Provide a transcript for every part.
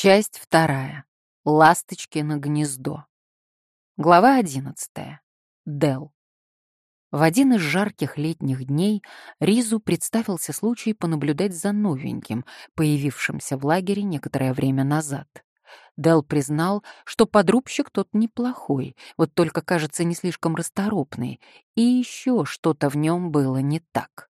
Часть вторая. Ласточки на гнездо. Глава одиннадцатая. Дел. В один из жарких летних дней Ризу представился случай понаблюдать за новеньким, появившимся в лагере некоторое время назад. Дел признал, что подрубщик тот неплохой, вот только, кажется, не слишком расторопный, и еще что-то в нем было не так.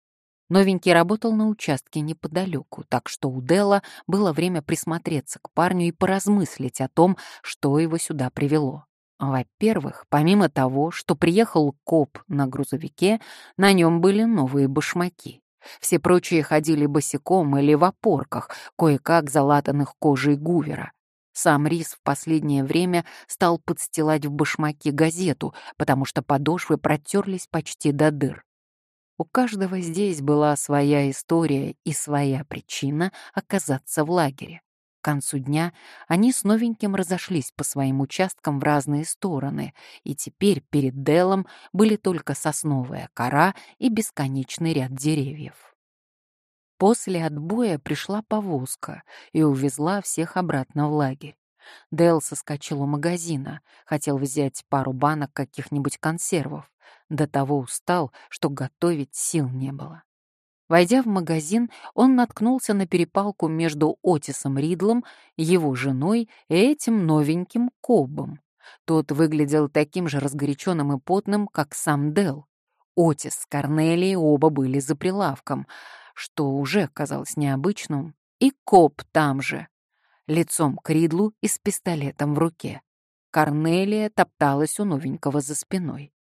Новенький работал на участке неподалеку, так что у Дела было время присмотреться к парню и поразмыслить о том, что его сюда привело. Во-первых, помимо того, что приехал коп на грузовике, на нем были новые башмаки. Все прочие ходили босиком или в опорках, кое-как залатанных кожей гувера. Сам Рис в последнее время стал подстилать в башмаки газету, потому что подошвы протерлись почти до дыр. У каждого здесь была своя история и своя причина оказаться в лагере. К концу дня они с новеньким разошлись по своим участкам в разные стороны, и теперь перед Делом были только сосновая кора и бесконечный ряд деревьев. После отбоя пришла повозка и увезла всех обратно в лагерь. Дэл соскочил у магазина, хотел взять пару банок каких-нибудь консервов. До того устал, что готовить сил не было. Войдя в магазин, он наткнулся на перепалку между Отисом Ридлом, его женой и этим новеньким Кобом. Тот выглядел таким же разгоряченным и потным, как сам Дел. Отис с Корнелией оба были за прилавком, что уже казалось необычным, и Коб там же, лицом к Ридлу и с пистолетом в руке. Корнелия топталась у новенького за спиной.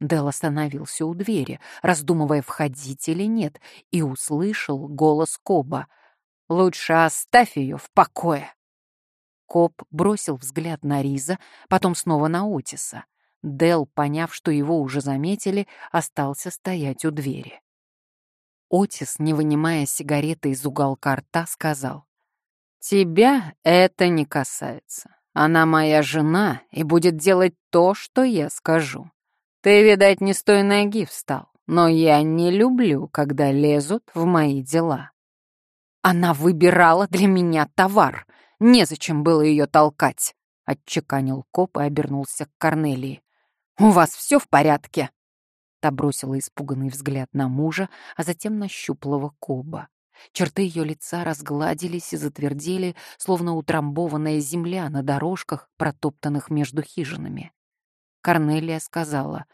Дел остановился у двери, раздумывая, входить или нет, и услышал голос Коба. «Лучше оставь ее в покое!» Коб бросил взгляд на Риза, потом снова на Отиса. Дел, поняв, что его уже заметили, остался стоять у двери. Отис, не вынимая сигареты из уголка рта, сказал, «Тебя это не касается. Она моя жена и будет делать то, что я скажу. Ты, видать, не с той ноги встал, но я не люблю, когда лезут в мои дела. Она выбирала для меня товар. Незачем было ее толкать, — отчеканил коп и обернулся к Корнелии. «У вас все в порядке?» Та бросила испуганный взгляд на мужа, а затем на щуплого Коба. Черты ее лица разгладились и затвердели, словно утрамбованная земля на дорожках, протоптанных между хижинами. Корнелия сказала,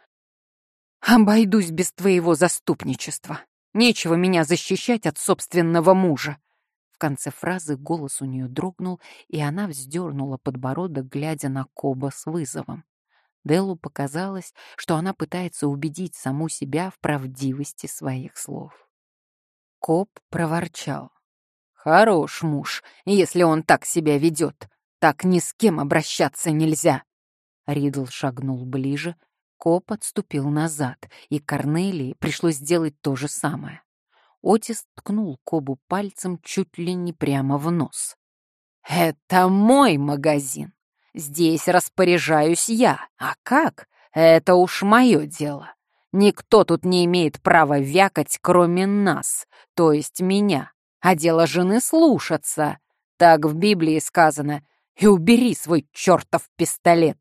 «Обойдусь без твоего заступничества. Нечего меня защищать от собственного мужа». В конце фразы голос у нее дрогнул, и она вздернула подбородок, глядя на Коба с вызовом. Делу показалось, что она пытается убедить саму себя в правдивости своих слов. Коб проворчал. «Хорош муж, если он так себя ведет. Так ни с кем обращаться нельзя. Ридл шагнул ближе, Коп отступил назад, и Корнелии пришлось сделать то же самое. Отис ткнул Кобу пальцем чуть ли не прямо в нос. «Это мой магазин. Здесь распоряжаюсь я. А как? Это уж мое дело. Никто тут не имеет права вякать, кроме нас, то есть меня. А дело жены слушаться. Так в Библии сказано. И убери свой чертов пистолет.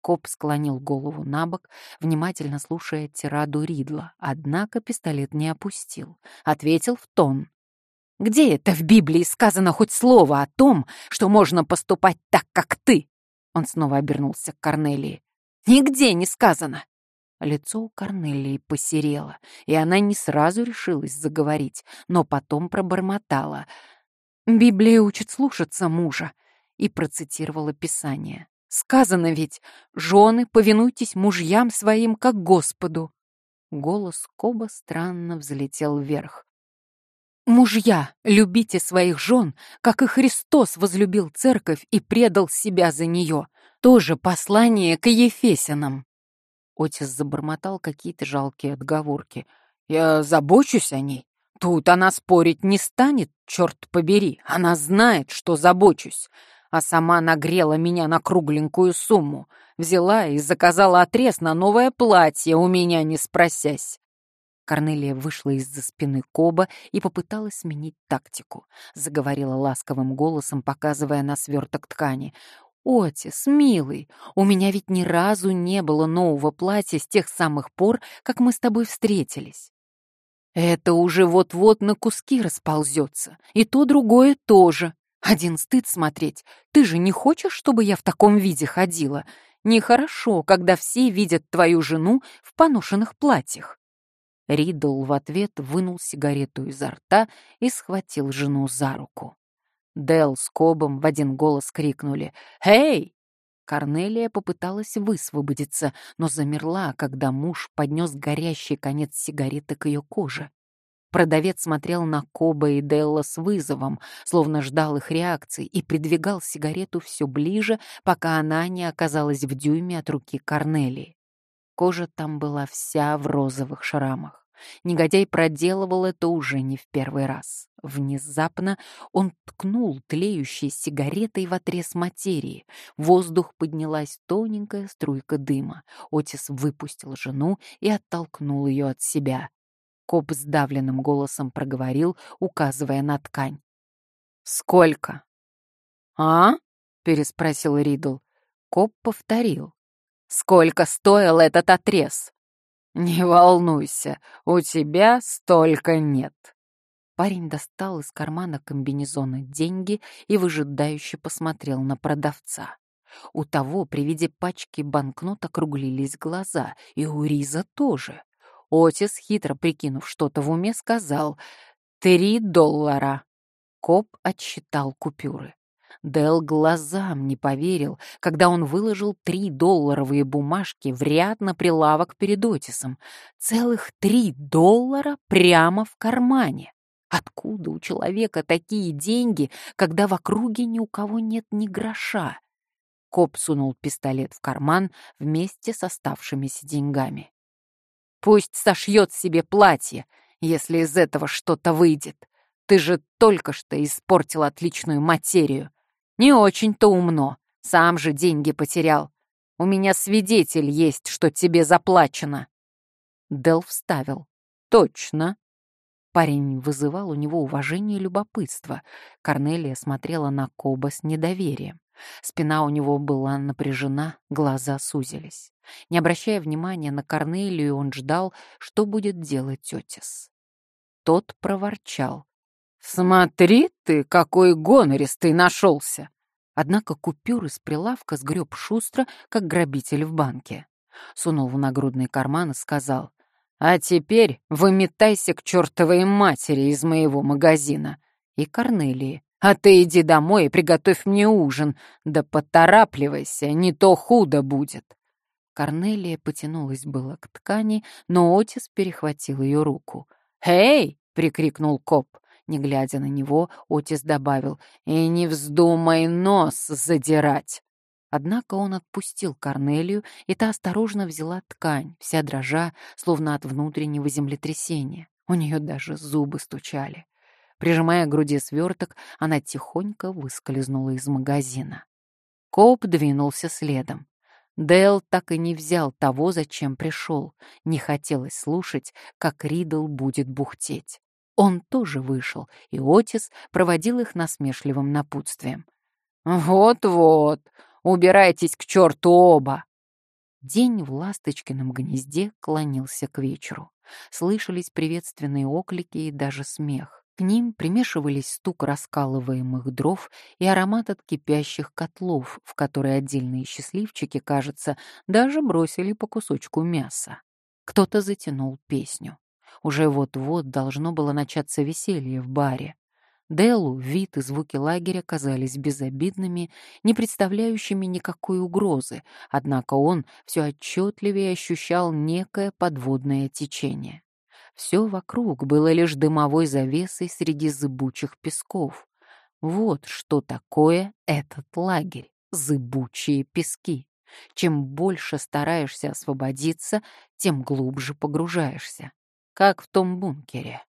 Коп склонил голову на бок, внимательно слушая тираду Ридла, однако пистолет не опустил. Ответил в тон. «Где это в Библии сказано хоть слово о том, что можно поступать так, как ты?» Он снова обернулся к Корнелии. «Нигде не сказано!» Лицо у Корнелии посерело, и она не сразу решилась заговорить, но потом пробормотала. «Библия учит слушаться мужа», и процитировала Писание. Сказано ведь, жены, повинуйтесь мужьям своим, как Господу. Голос Коба странно взлетел вверх. Мужья, любите своих жен, как и Христос возлюбил церковь и предал себя за нее. Тоже послание к Ефесянам. Отец забормотал какие-то жалкие отговорки. Я забочусь о ней. Тут она спорить не станет, черт побери. Она знает, что забочусь а сама нагрела меня на кругленькую сумму. Взяла и заказала отрез на новое платье, у меня не спросясь. Корнелия вышла из-за спины Коба и попыталась сменить тактику. Заговорила ласковым голосом, показывая на сверток ткани. «Отис, милый, у меня ведь ни разу не было нового платья с тех самых пор, как мы с тобой встретились. Это уже вот-вот на куски расползется, и то другое тоже. Один стыд смотреть. Ты же не хочешь, чтобы я в таком виде ходила? Нехорошо, когда все видят твою жену в поношенных платьях. Ридл в ответ вынул сигарету изо рта и схватил жену за руку. Дел с Кобом в один голос крикнули «Эй!». Корнелия попыталась высвободиться, но замерла, когда муж поднес горящий конец сигареты к ее коже. Продавец смотрел на Коба и Делла с вызовом, словно ждал их реакции, и придвигал сигарету все ближе, пока она не оказалась в дюйме от руки Корнелии. Кожа там была вся в розовых шрамах. Негодяй проделывал это уже не в первый раз. Внезапно он ткнул тлеющей сигаретой в отрез материи. В воздух поднялась тоненькая струйка дыма. Отис выпустил жену и оттолкнул ее от себя. Коп сдавленным голосом проговорил, указывая на ткань. «Сколько?» «А?» — переспросил Ридл. Коп повторил. «Сколько стоил этот отрез?» «Не волнуйся, у тебя столько нет». Парень достал из кармана комбинезона деньги и выжидающе посмотрел на продавца. У того при виде пачки банкнот округлились глаза, и у Риза тоже. Отис, хитро прикинув что-то в уме, сказал «Три доллара». Коп отсчитал купюры. Дел глазам не поверил, когда он выложил три долларовые бумажки в ряд на прилавок перед Отисом. Целых три доллара прямо в кармане. Откуда у человека такие деньги, когда в округе ни у кого нет ни гроша? Коп сунул пистолет в карман вместе с оставшимися деньгами. Пусть сошьет себе платье, если из этого что-то выйдет. Ты же только что испортил отличную материю. Не очень-то умно. Сам же деньги потерял. У меня свидетель есть, что тебе заплачено. Дел вставил. Точно. Парень вызывал у него уважение и любопытство. Корнелия смотрела на Коба с недоверием. Спина у него была напряжена, глаза сузились. Не обращая внимания на Корнелию, он ждал, что будет делать Отис. Тот проворчал. «Смотри ты, какой гонористый нашелся!» Однако купюр из прилавка сгреб шустро, как грабитель в банке. Сунул в нагрудный карман и сказал, «А теперь выметайся к чертовой матери из моего магазина!» И Корнелии, а ты иди домой и приготовь мне ужин. Да поторапливайся, не то худо будет». Корнелия потянулась было к ткани, но Отис перехватил ее руку. «Эй!» — прикрикнул коп. Не глядя на него, Отис добавил, «И не вздумай нос задирать!» Однако он отпустил Корнелию, и та осторожно взяла ткань, вся дрожа, словно от внутреннего землетрясения. У нее даже зубы стучали. Прижимая к груди сверток, она тихонько выскользнула из магазина. Коп двинулся следом. Дэл так и не взял того, зачем пришел. Не хотелось слушать, как Ридл будет бухтеть. Он тоже вышел, и Отис проводил их насмешливым напутствием. «Вот-вот, убирайтесь к черту оба!» День в ласточкином гнезде клонился к вечеру. Слышались приветственные оклики и даже смех. К ним примешивались стук раскалываемых дров и аромат от кипящих котлов, в которые отдельные счастливчики, кажется, даже бросили по кусочку мяса. Кто-то затянул песню. Уже вот-вот должно было начаться веселье в баре. Делу вид и звуки лагеря казались безобидными, не представляющими никакой угрозы, однако он все отчетливее ощущал некое подводное течение. Все вокруг было лишь дымовой завесой среди зыбучих песков. Вот что такое этот лагерь — зыбучие пески. Чем больше стараешься освободиться, тем глубже погружаешься. Как в том бункере.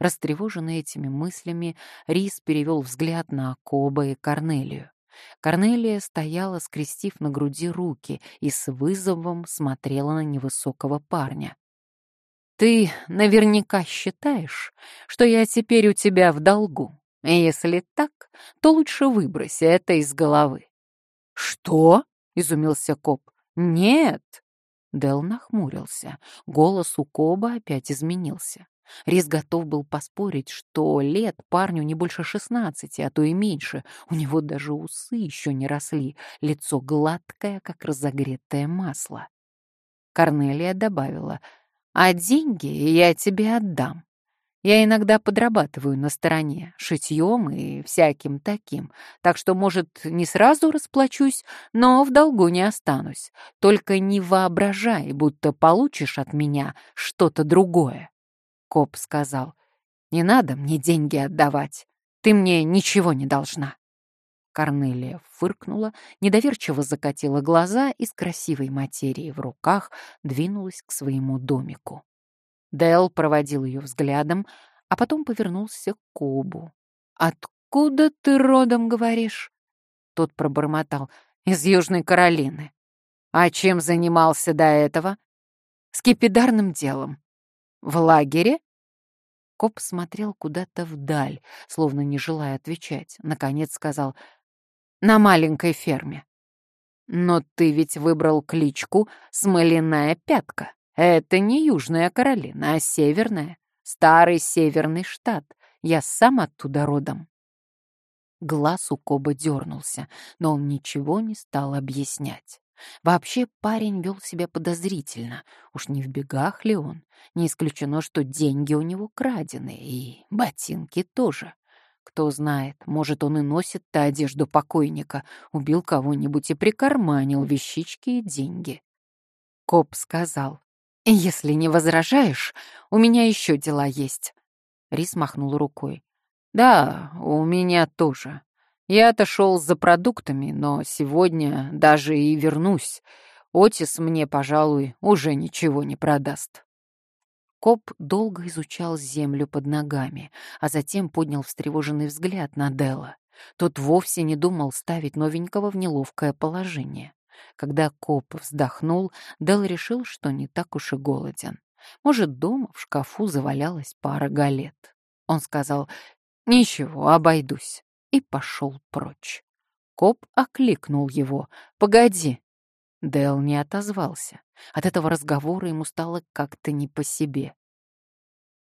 Растревоженный этими мыслями, Рис перевел взгляд на Коба и Корнелию. Корнелия стояла, скрестив на груди руки, и с вызовом смотрела на невысокого парня. Ты наверняка считаешь, что я теперь у тебя в долгу. И если так, то лучше выброси это из головы. Что? изумился коп. Нет. Дел нахмурился. Голос у Коба опять изменился. Рис готов был поспорить, что лет парню не больше шестнадцати, а то и меньше. У него даже усы еще не росли, лицо гладкое, как разогретое масло. Корнелия добавила, «А деньги я тебе отдам. Я иногда подрабатываю на стороне, шитьем и всяким таким, так что, может, не сразу расплачусь, но в долгу не останусь. Только не воображай, будто получишь от меня что-то другое». Коп сказал, «Не надо мне деньги отдавать, ты мне ничего не должна». Корнелия фыркнула, недоверчиво закатила глаза и с красивой материей в руках двинулась к своему домику. Дэл проводил ее взглядом, а потом повернулся к Кобу. «Откуда ты родом, говоришь?» Тот пробормотал. «Из Южной Каролины». «А чем занимался до этого?» «Скипидарным делом». «В лагере?» Коп смотрел куда-то вдаль, словно не желая отвечать. Наконец сказал «На маленькой ферме». «Но ты ведь выбрал кличку «Смоляная пятка». Это не Южная Каролина, а Северная. Старый северный штат. Я сам оттуда родом». Глаз у Коба дернулся, но он ничего не стал объяснять. Вообще парень вел себя подозрительно. Уж не в бегах ли он? Не исключено, что деньги у него крадены, и ботинки тоже. Кто знает, может, он и носит-то одежду покойника, убил кого-нибудь и прикарманил вещички и деньги. Коп сказал, «Если не возражаешь, у меня еще дела есть». Рис махнул рукой. «Да, у меня тоже. Я отошел за продуктами, но сегодня даже и вернусь. Отис мне, пожалуй, уже ничего не продаст». Коп долго изучал землю под ногами, а затем поднял встревоженный взгляд на Дела. Тот вовсе не думал ставить новенького в неловкое положение. Когда коп вздохнул, Дел решил, что не так уж и голоден. Может, дома в шкафу завалялась пара галет. Он сказал «Ничего, обойдусь» и пошел прочь. Коп окликнул его. «Погоди!» Дэл не отозвался. От этого разговора ему стало как-то не по себе.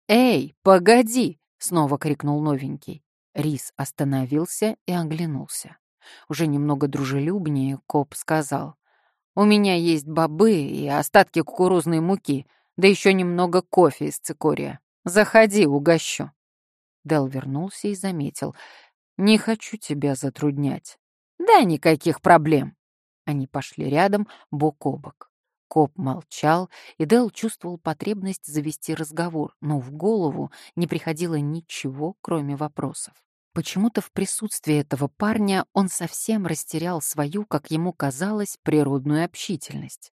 «Эй, погоди!» — снова крикнул новенький. Рис остановился и оглянулся. Уже немного дружелюбнее коп сказал. «У меня есть бобы и остатки кукурузной муки, да еще немного кофе из цикория. Заходи, угощу». Дел вернулся и заметил. «Не хочу тебя затруднять». «Да никаких проблем». Они пошли рядом, бок о бок. Коп молчал, и Дел чувствовал потребность завести разговор, но в голову не приходило ничего, кроме вопросов. Почему-то в присутствии этого парня он совсем растерял свою, как ему казалось, природную общительность.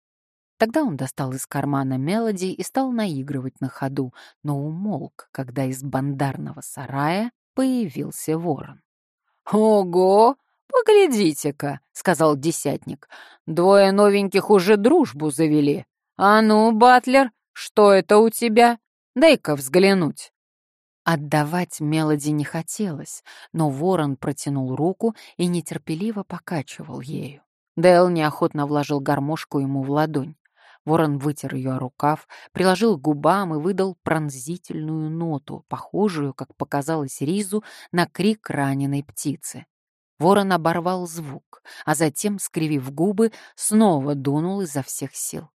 Тогда он достал из кармана мелоди и стал наигрывать на ходу, но умолк, когда из бандарного сарая появился ворон. «Ого! «Поглядите-ка», — сказал десятник, — «двое новеньких уже дружбу завели. А ну, Батлер, что это у тебя? Дай-ка взглянуть». Отдавать Мелоди не хотелось, но ворон протянул руку и нетерпеливо покачивал ею. Дэл неохотно вложил гармошку ему в ладонь. Ворон вытер ее рукав, приложил к губам и выдал пронзительную ноту, похожую, как показалось Ризу, на крик раненой птицы. Ворон оборвал звук, а затем, скривив губы, снова дунул изо всех сил.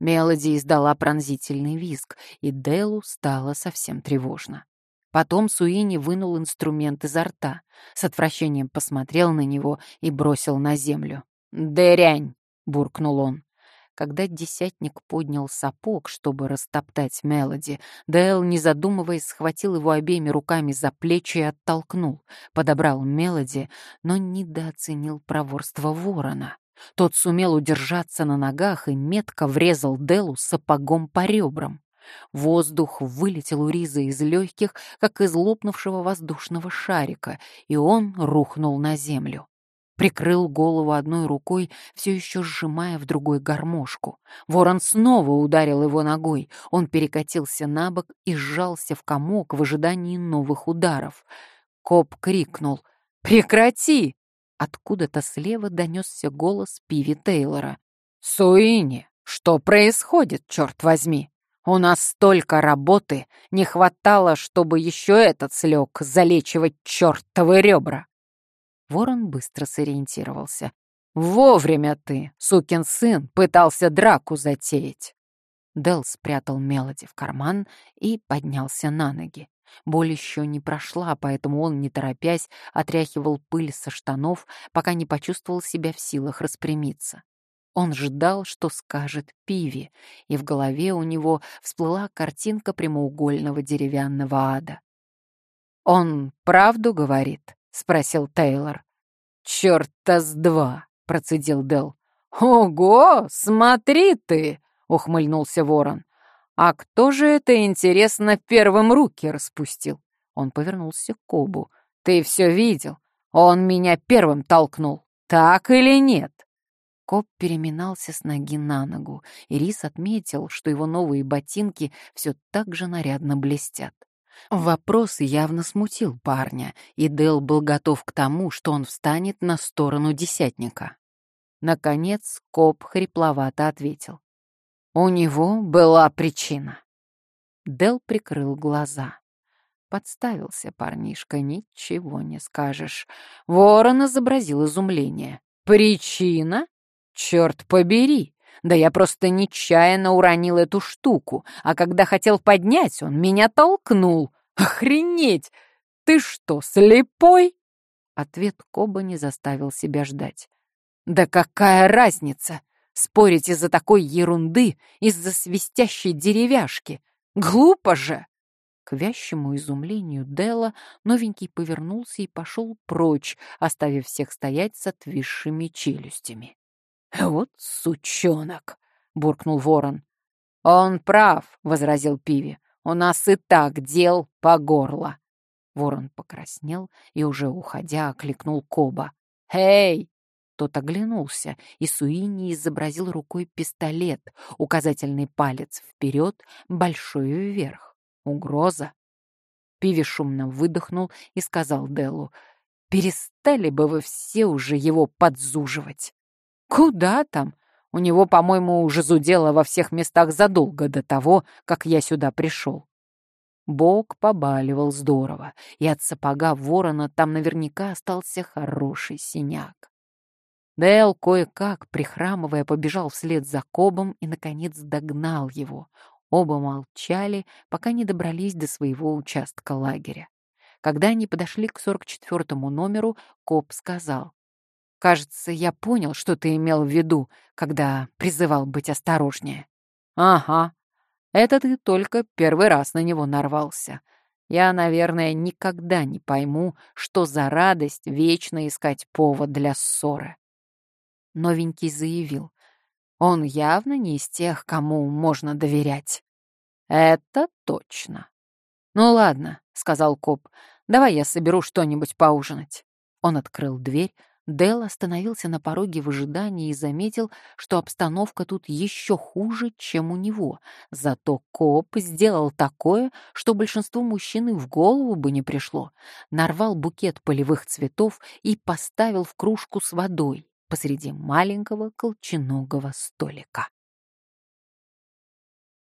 Мелоди издала пронзительный визг, и Делу стало совсем тревожно. Потом Суини вынул инструмент изо рта, с отвращением посмотрел на него и бросил на землю. «Дырянь!» — буркнул он. Когда десятник поднял сапог, чтобы растоптать Мелоди, Дэл, не задумываясь, схватил его обеими руками за плечи и оттолкнул, подобрал Мелоди, но недооценил проворство ворона. Тот сумел удержаться на ногах и метко врезал Делу сапогом по ребрам. Воздух вылетел у Риза из легких, как из лопнувшего воздушного шарика, и он рухнул на землю. Прикрыл голову одной рукой, все еще сжимая в другой гармошку. Ворон снова ударил его ногой. Он перекатился на бок и сжался в комок в ожидании новых ударов. Коп крикнул «Прекрати!» Откуда-то слева донесся голос Пиви Тейлора. «Суини, что происходит, черт возьми? У нас столько работы, не хватало, чтобы еще этот слег залечивать чертовы ребра!» Ворон быстро сориентировался. «Вовремя ты, сукин сын, пытался драку затеять!» Дел спрятал Мелоди в карман и поднялся на ноги. Боль еще не прошла, поэтому он, не торопясь, отряхивал пыль со штанов, пока не почувствовал себя в силах распрямиться. Он ждал, что скажет Пиви, и в голове у него всплыла картинка прямоугольного деревянного ада. «Он правду говорит?» — спросил Тейлор. «Чёрта с два!» — процедил Дел. «Ого, смотри ты!» — ухмыльнулся ворон. «А кто же это, интересно, первым руки распустил?» Он повернулся к Кобу. «Ты все видел? Он меня первым толкнул. Так или нет?» Коб переминался с ноги на ногу, и Рис отметил, что его новые ботинки все так же нарядно блестят. Вопрос явно смутил парня, и Дэл был готов к тому, что он встанет на сторону десятника. Наконец коп хрипловато ответил. У него была причина. Дэл прикрыл глаза. Подставился парнишка, ничего не скажешь. Ворон изобразил изумление. «Причина? Черт побери! Да я просто нечаянно уронил эту штуку, а когда хотел поднять, он меня толкнул. Охренеть! Ты что, слепой?» Ответ Коба не заставил себя ждать. «Да какая разница? Спорить из-за такой ерунды, из-за свистящей деревяшки? Глупо же!» К вящему изумлению Дела новенький повернулся и пошел прочь, оставив всех стоять с отвисшими челюстями. «Вот сучонок!» — буркнул ворон. «Он прав», — возразил Пиви. «У нас и так дел по горло». Ворон покраснел и, уже уходя, окликнул Коба. «Эй!» Тот оглянулся, и Суини изобразил рукой пистолет, указательный палец вперед, большой вверх. Угроза. Пиви шумно выдохнул и сказал Делу, «Перестали бы вы все уже его подзуживать!» Куда там? У него, по-моему, уже зудело во всех местах задолго до того, как я сюда пришел. Бог побаливал здорово, и от сапога ворона там наверняка остался хороший синяк. Дэл кое-как, прихрамывая, побежал вслед за Кобом и, наконец, догнал его. Оба молчали, пока не добрались до своего участка лагеря. Когда они подошли к 44-му номеру, Коб сказал. Кажется, я понял, что ты имел в виду, когда призывал быть осторожнее. Ага, это ты только первый раз на него нарвался. Я, наверное, никогда не пойму, что за радость вечно искать повод для ссоры. Новенький заявил. Он явно не из тех, кому можно доверять. Это точно. Ну ладно, сказал коп, давай я соберу что-нибудь поужинать. Он открыл дверь, Дэл остановился на пороге в ожидании и заметил, что обстановка тут еще хуже, чем у него. Зато коп сделал такое, что большинству мужчин и в голову бы не пришло. Нарвал букет полевых цветов и поставил в кружку с водой посреди маленького колченогого столика.